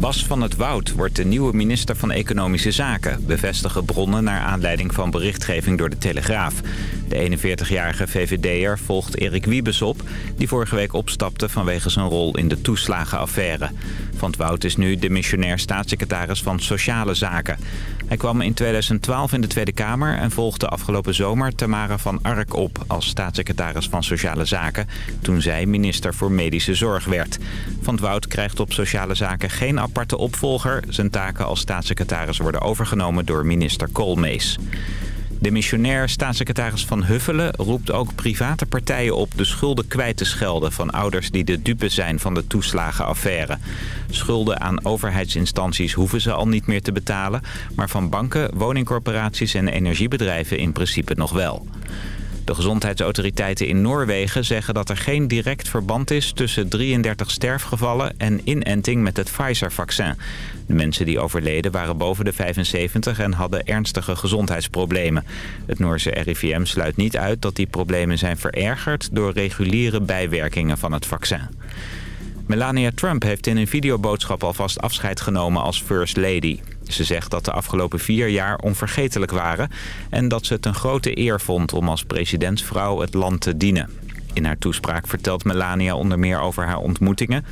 Bas van het Woud wordt de nieuwe minister van Economische Zaken... bevestigen bronnen naar aanleiding van berichtgeving door de Telegraaf. De 41-jarige VVD'er volgt Erik Wiebes op... die vorige week opstapte vanwege zijn rol in de toeslagenaffaire. Van het Woud is nu de missionair staatssecretaris van Sociale Zaken. Hij kwam in 2012 in de Tweede Kamer en volgde afgelopen zomer Tamara van Ark op als staatssecretaris van Sociale Zaken, toen zij minister voor Medische Zorg werd. Van het Woud krijgt op Sociale Zaken geen aparte opvolger. Zijn taken als staatssecretaris worden overgenomen door minister Koolmees. De missionair staatssecretaris Van Huffelen roept ook private partijen op de schulden kwijt te schelden van ouders die de dupe zijn van de toeslagenaffaire. Schulden aan overheidsinstanties hoeven ze al niet meer te betalen, maar van banken, woningcorporaties en energiebedrijven in principe nog wel. De gezondheidsautoriteiten in Noorwegen zeggen dat er geen direct verband is tussen 33 sterfgevallen en inenting met het Pfizer-vaccin. De mensen die overleden waren boven de 75 en hadden ernstige gezondheidsproblemen. Het Noorse RIVM sluit niet uit dat die problemen zijn verergerd door reguliere bijwerkingen van het vaccin. Melania Trump heeft in een videoboodschap alvast afscheid genomen als First Lady. Ze zegt dat de afgelopen vier jaar onvergetelijk waren... en dat ze het een grote eer vond om als presidentsvrouw het land te dienen. In haar toespraak vertelt Melania onder meer over haar ontmoetingen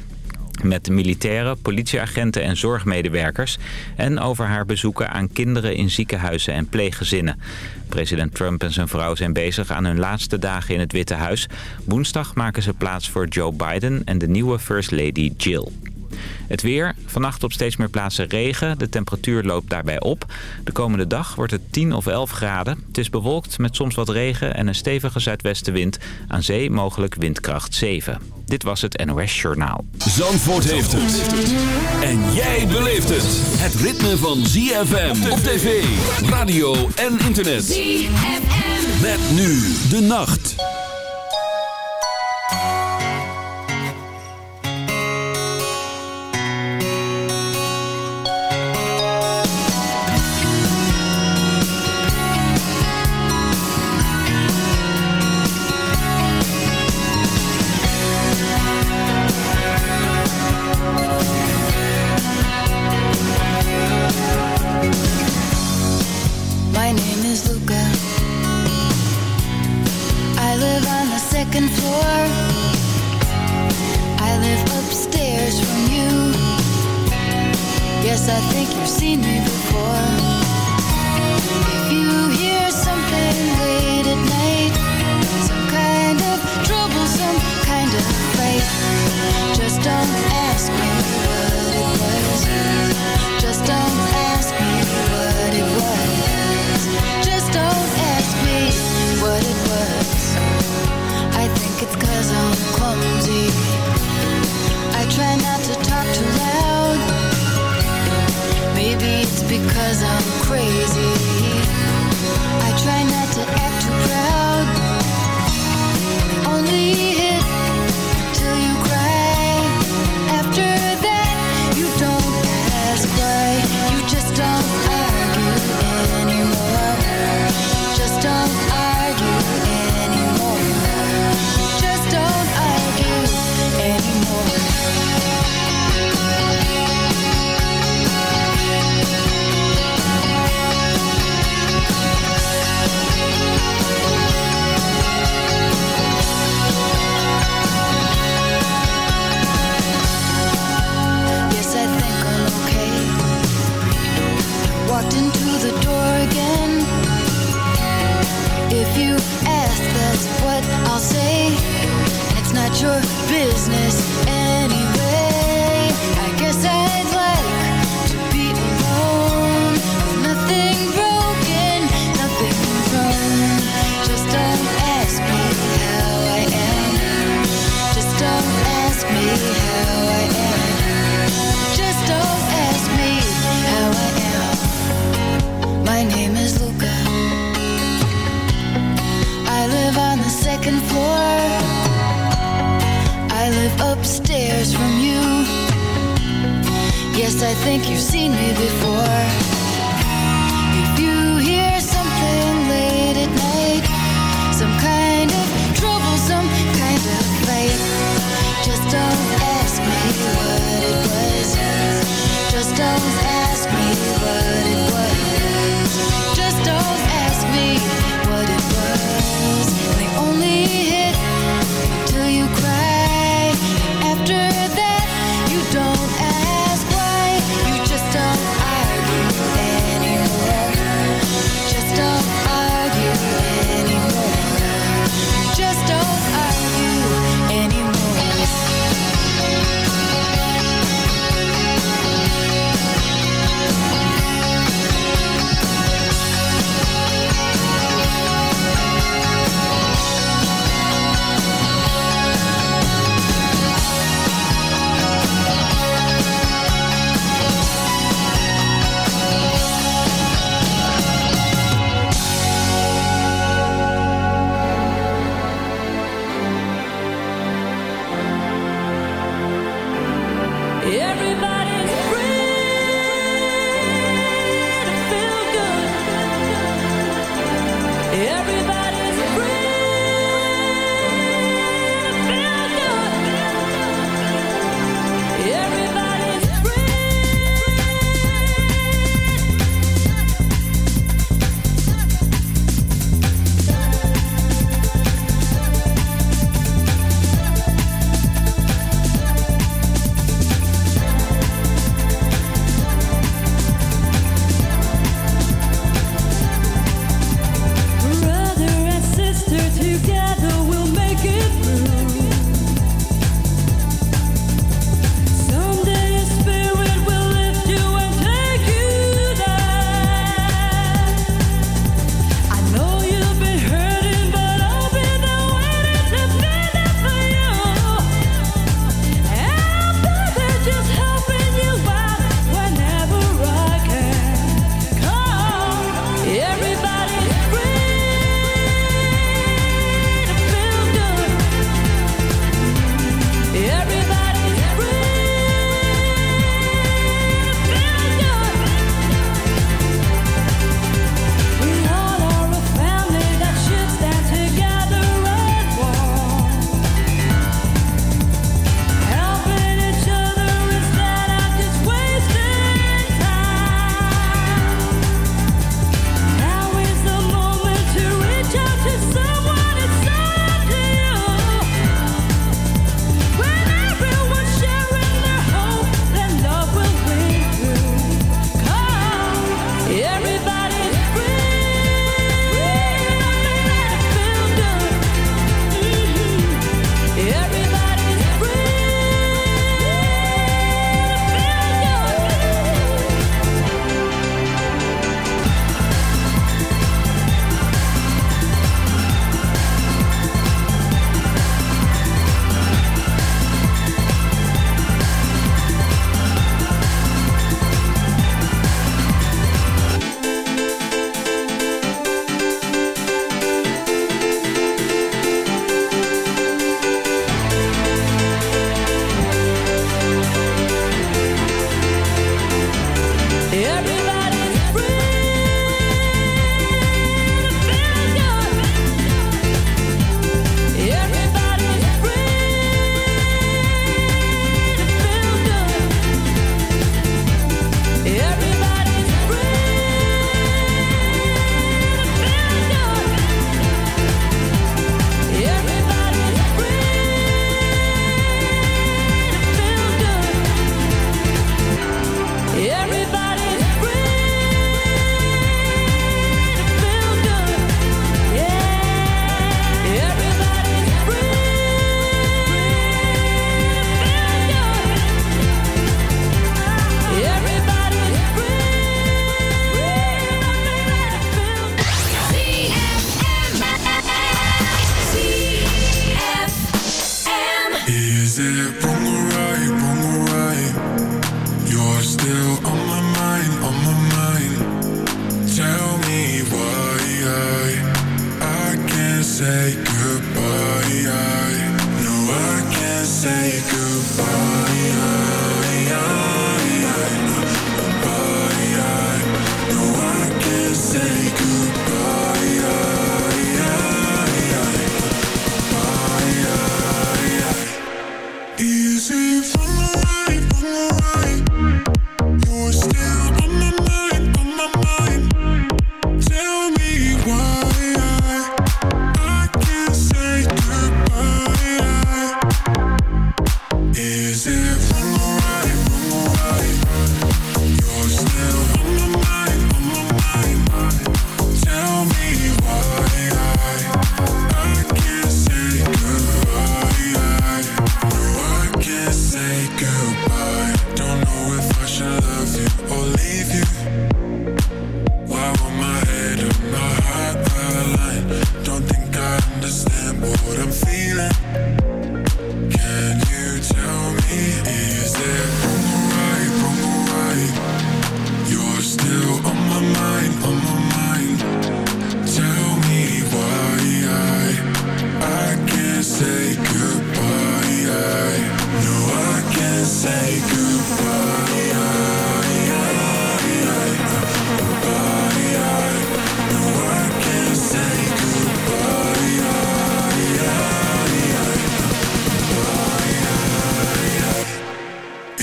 met militairen, politieagenten en zorgmedewerkers... en over haar bezoeken aan kinderen in ziekenhuizen en pleeggezinnen. President Trump en zijn vrouw zijn bezig aan hun laatste dagen in het Witte Huis. Woensdag maken ze plaats voor Joe Biden en de nieuwe First Lady Jill. Het weer. Vannacht op steeds meer plaatsen regen. De temperatuur loopt daarbij op. De komende dag wordt het 10 of 11 graden. Het is bewolkt met soms wat regen en een stevige zuidwestenwind. Aan zee mogelijk windkracht 7. Dit was het NOS Journaal. Zandvoort heeft het. En jij beleeft het. Het ritme van ZFM op tv, radio en internet. ZFM. Met nu de nacht. Yes, I think you've seen me before. If you hear something late at night Some kind of trouble, some kind of fight Just don't ask me what it was. Just don't ask me what it was. Just don't ask me what it was. I think it's cause I'm clumsy. I try not to talk too loud. Maybe it's because I'm crazy. I try not to act too proud. Only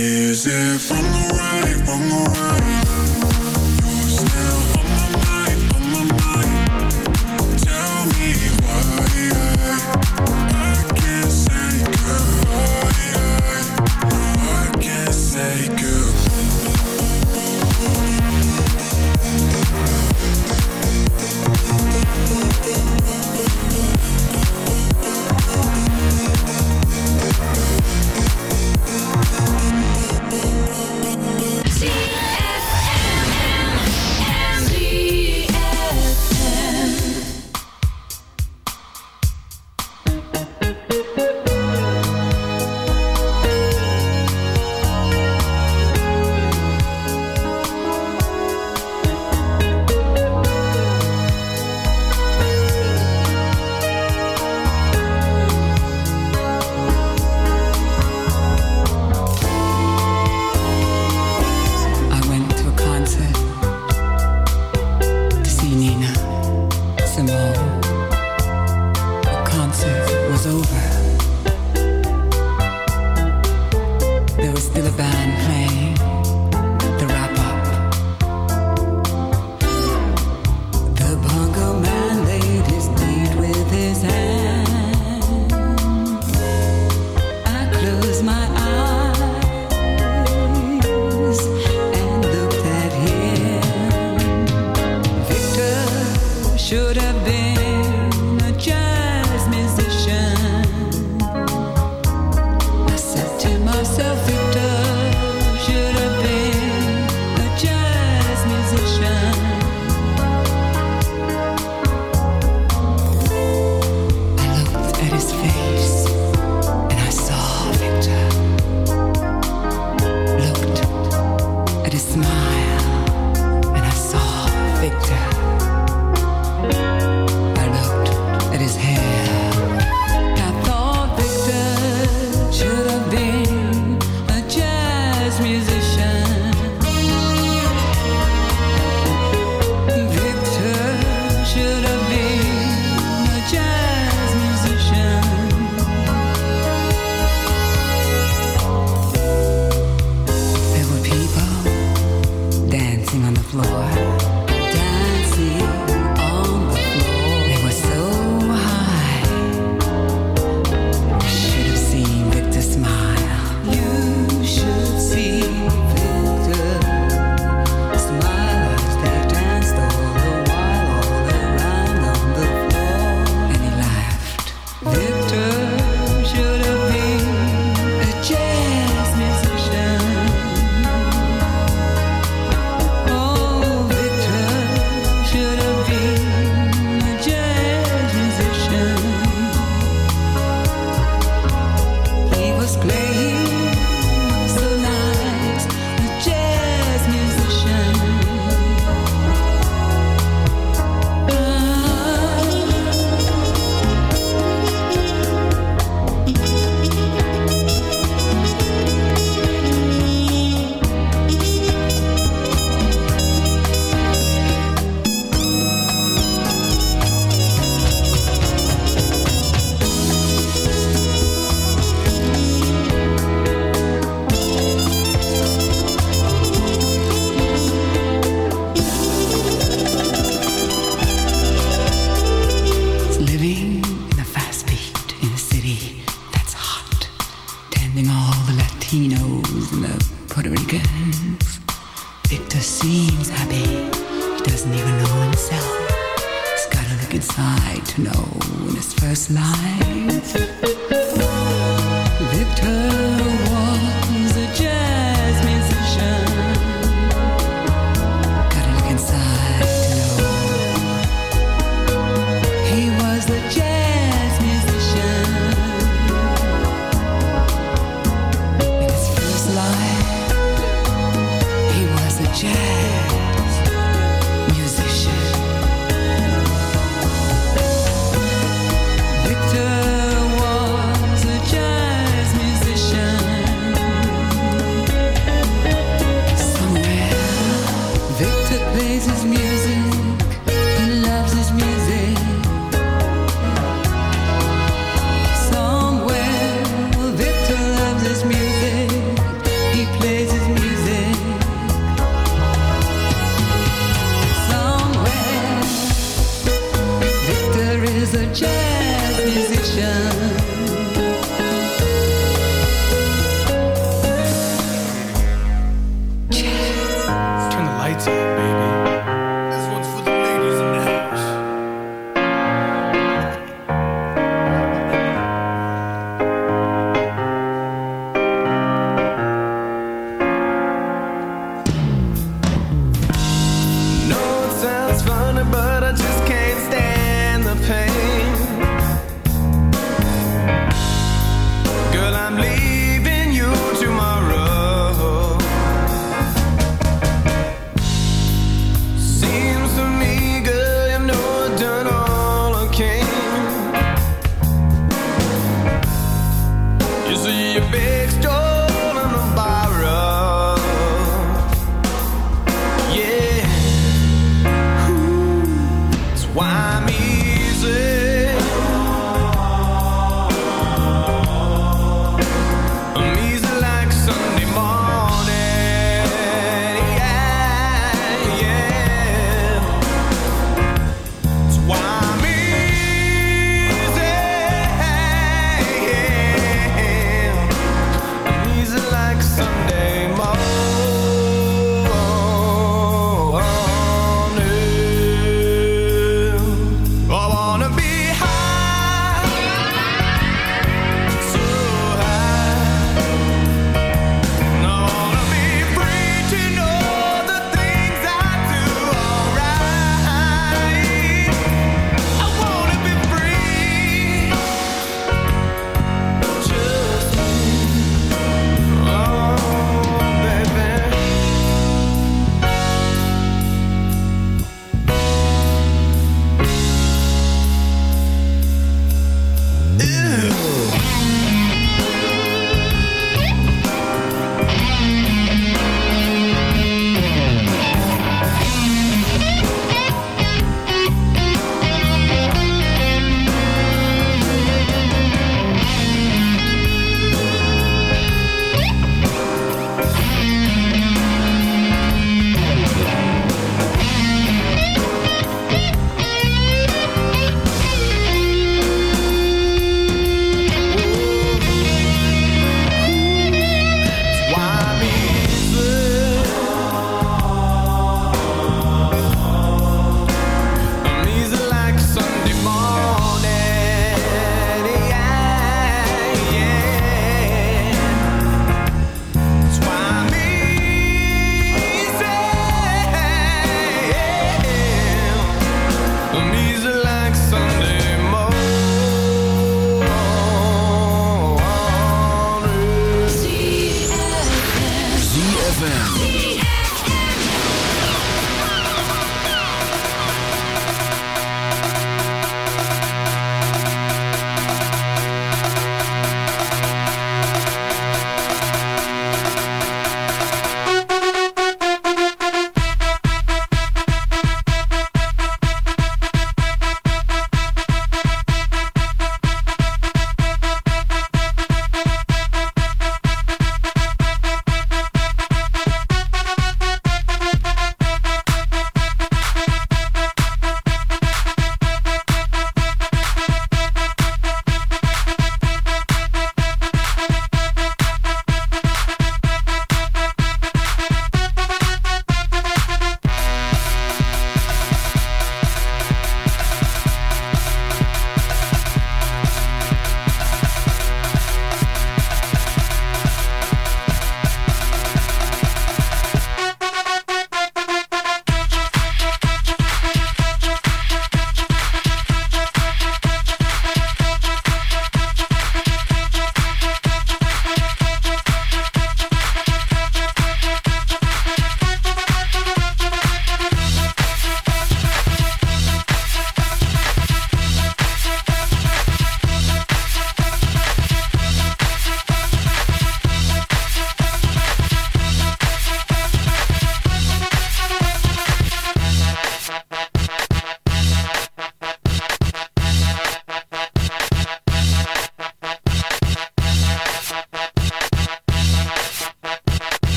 Is it from the right, From the right? You're still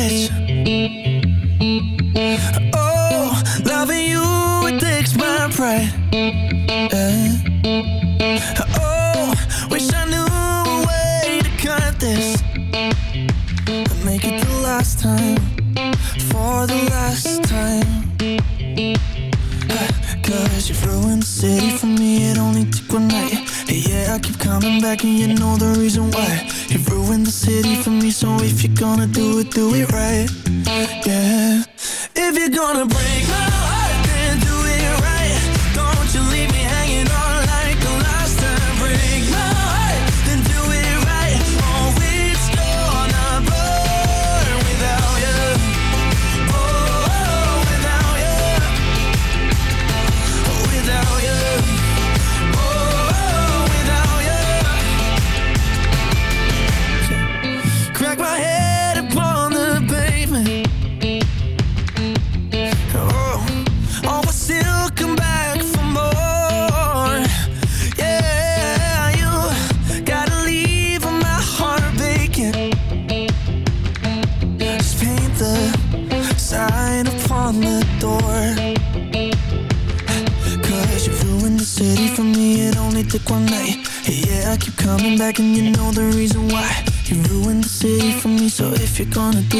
rich gonna do it, do it right. wanna be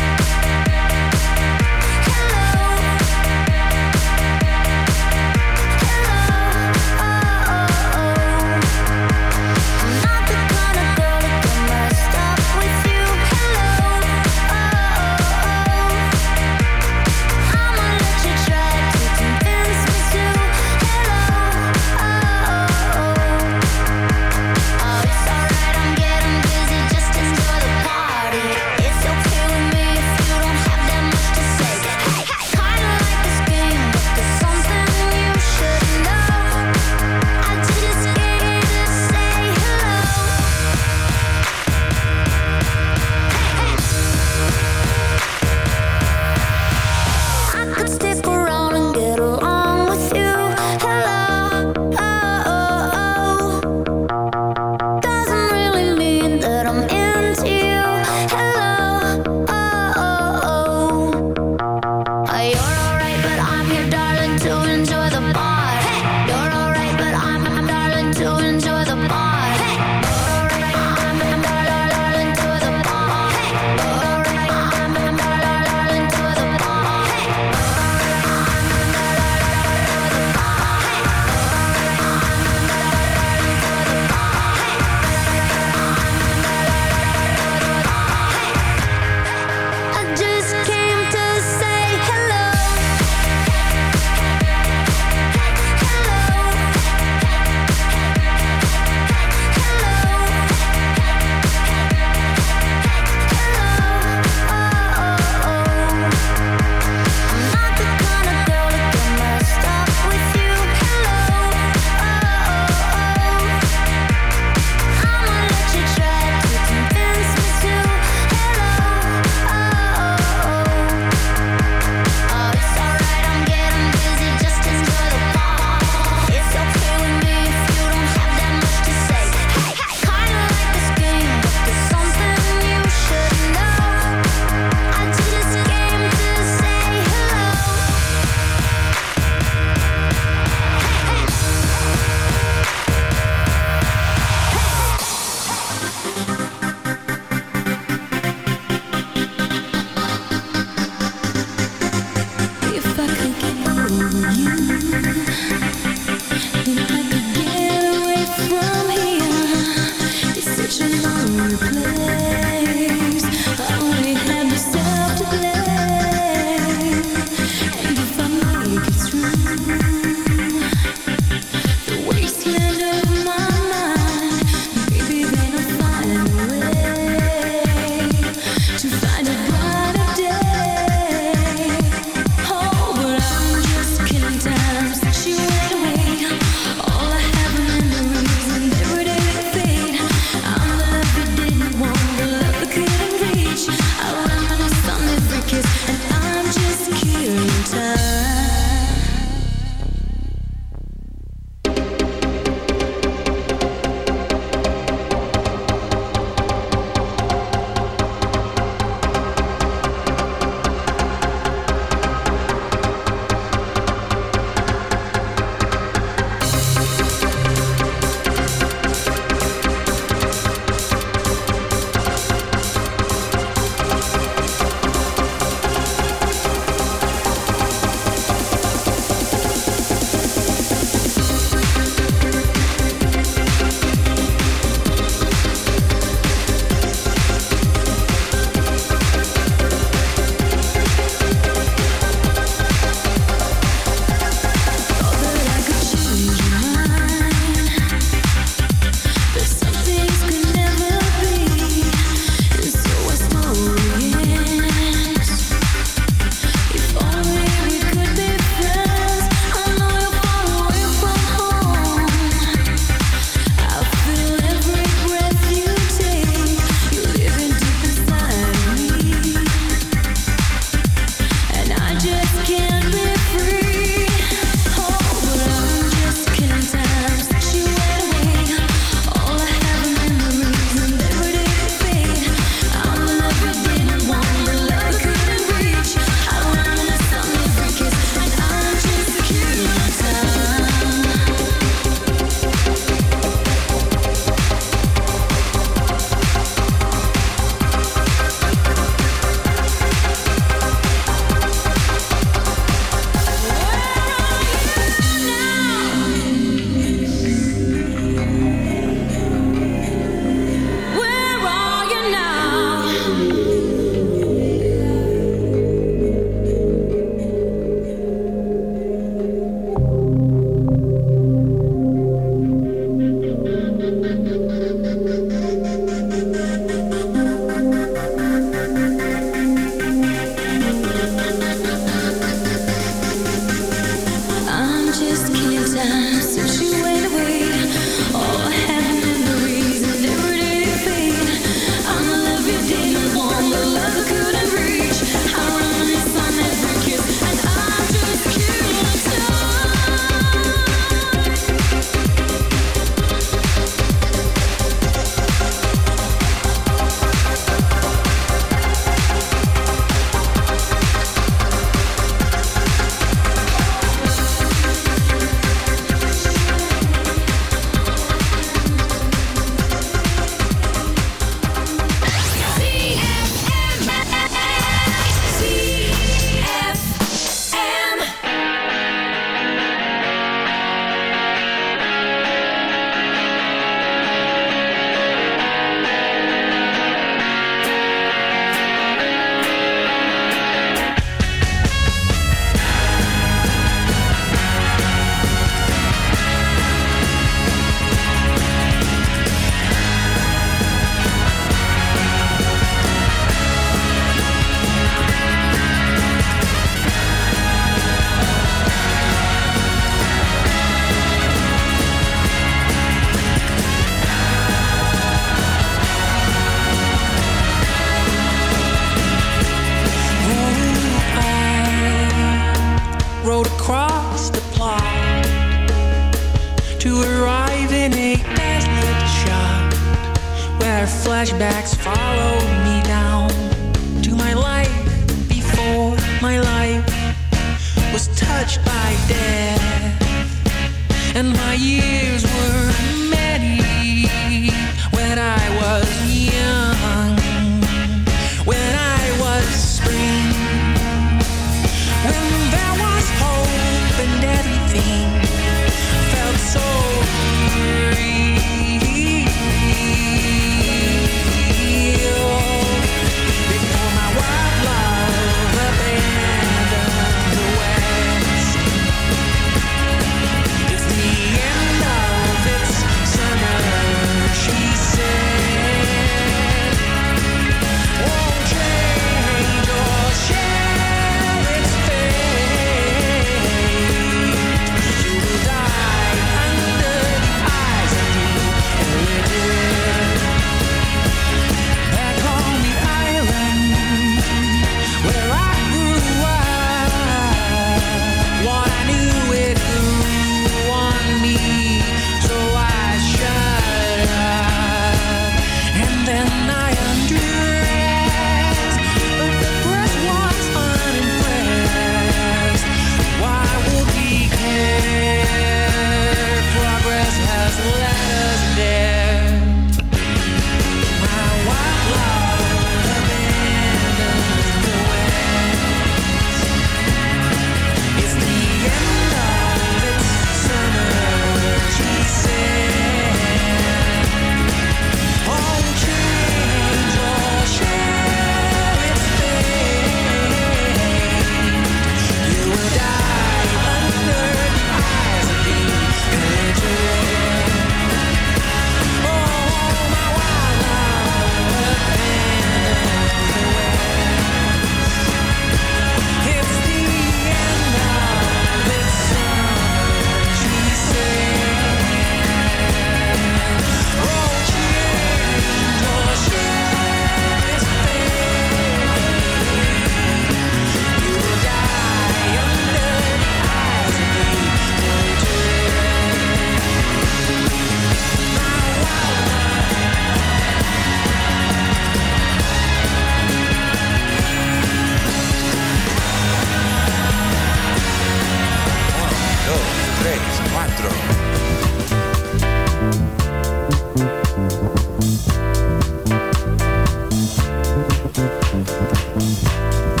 Mm-hmm.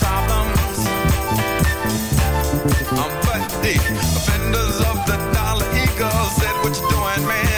our problems. Um, but the offenders of the dollar eagle said, What you doing, man?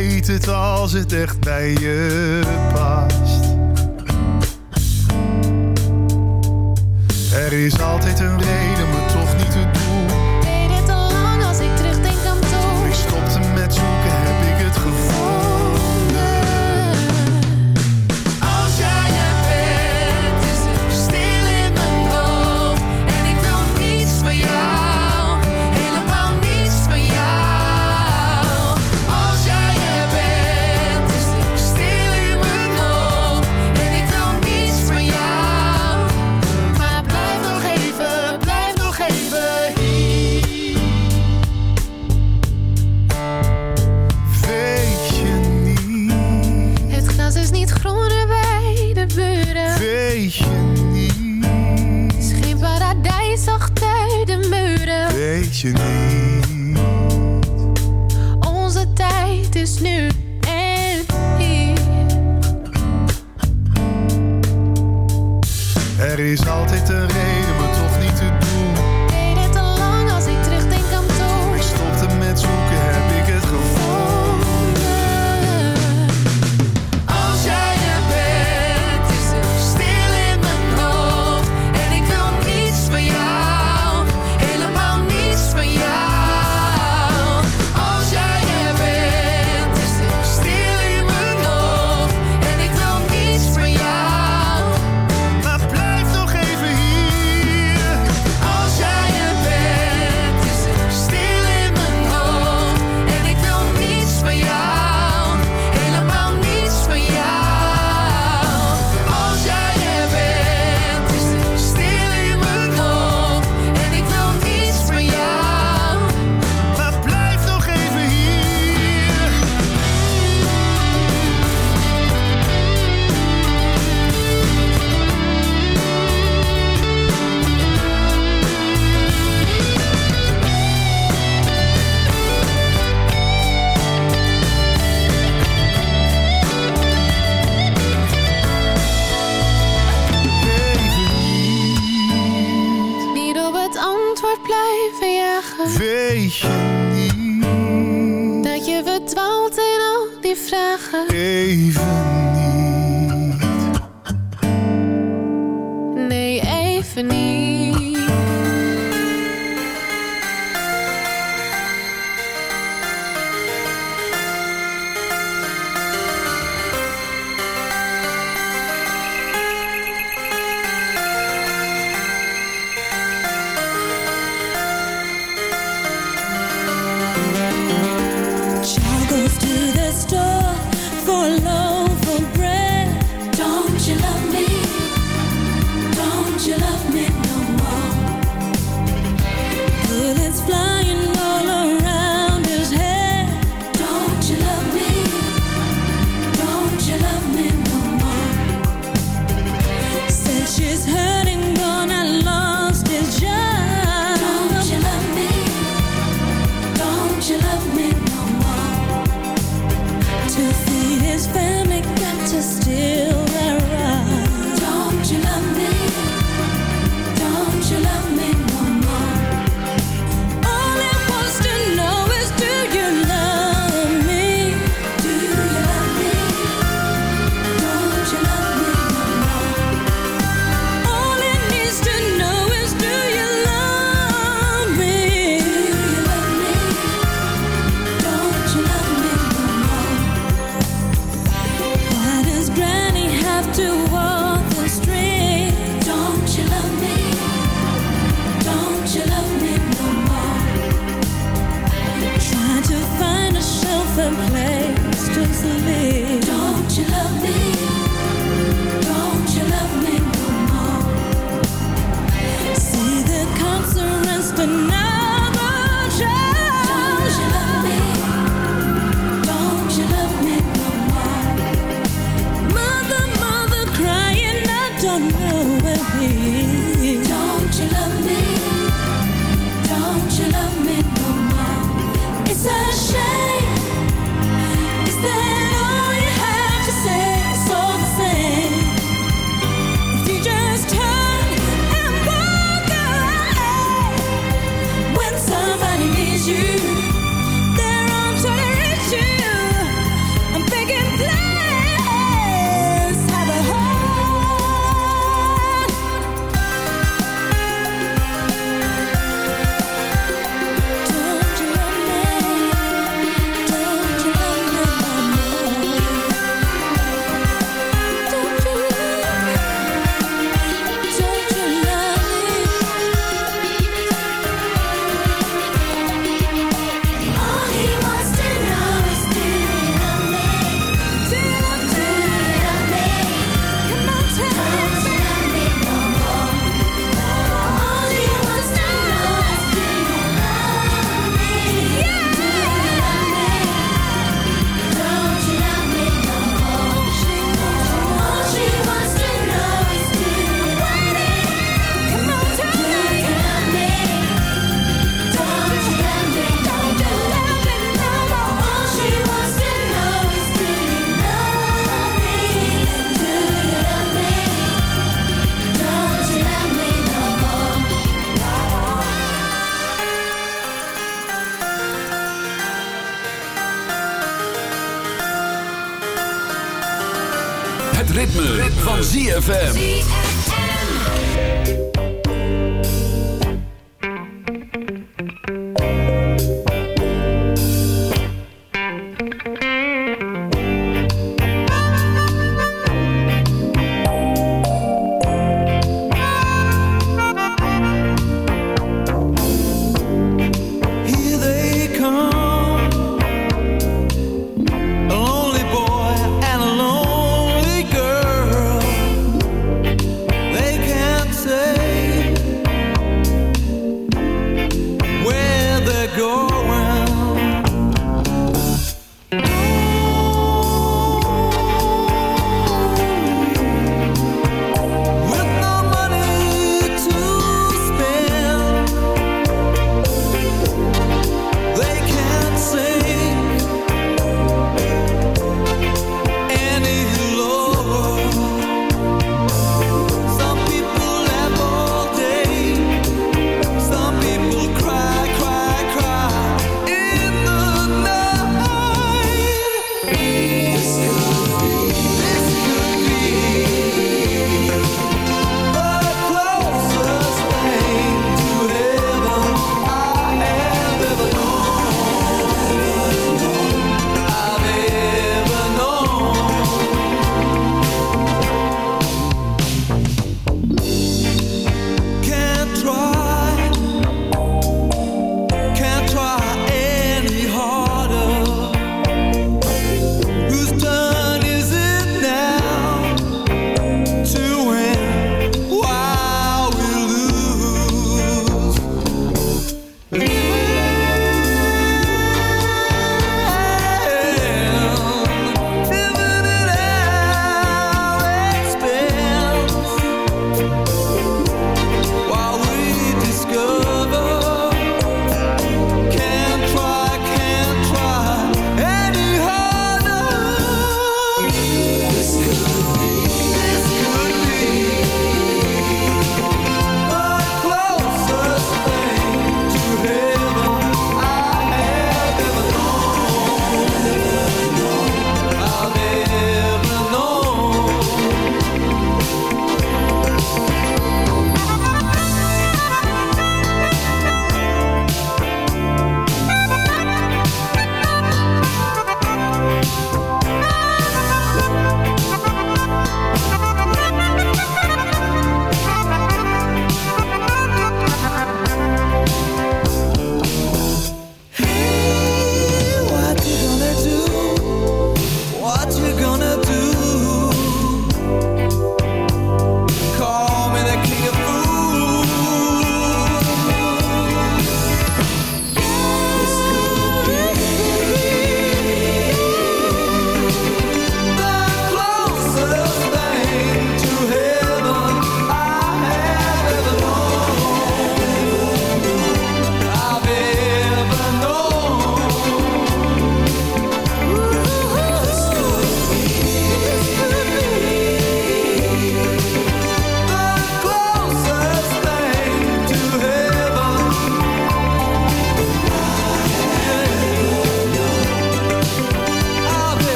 weet het als het echt bij je past. Er is altijd een reden, je niet. Onze tijd is nu